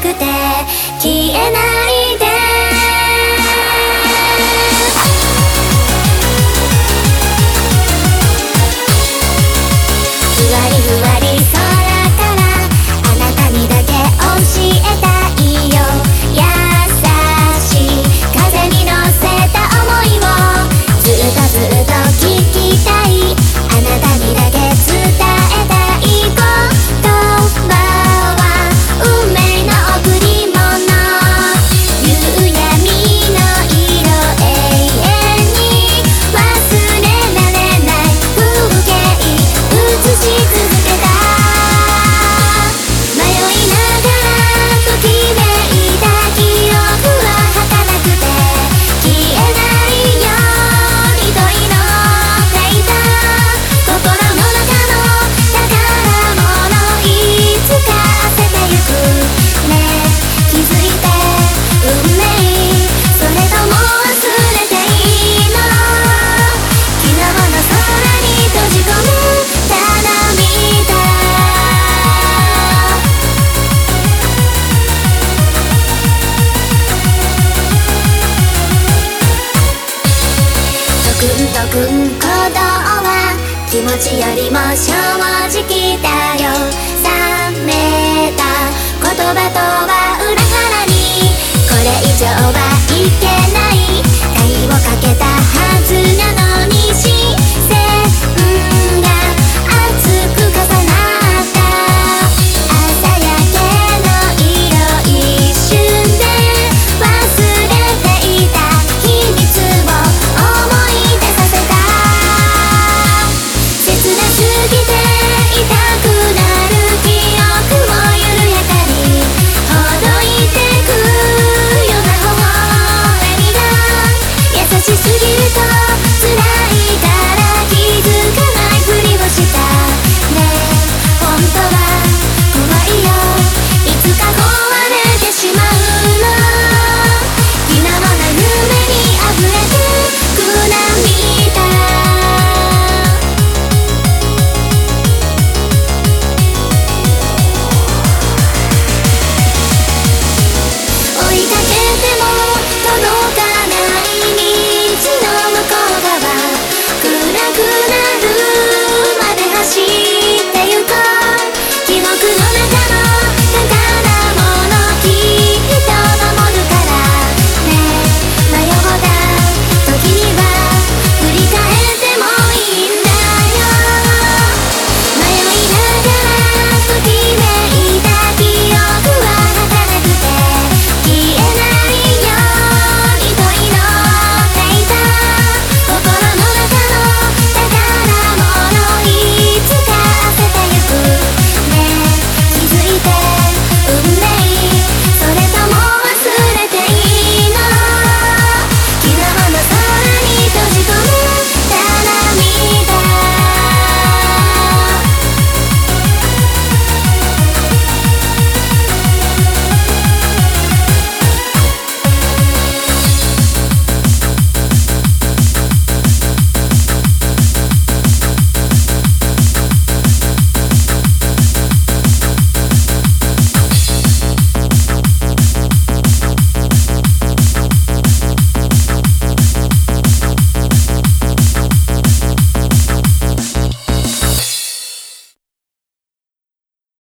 くて消えないくん行動は気持ちよりも正直だ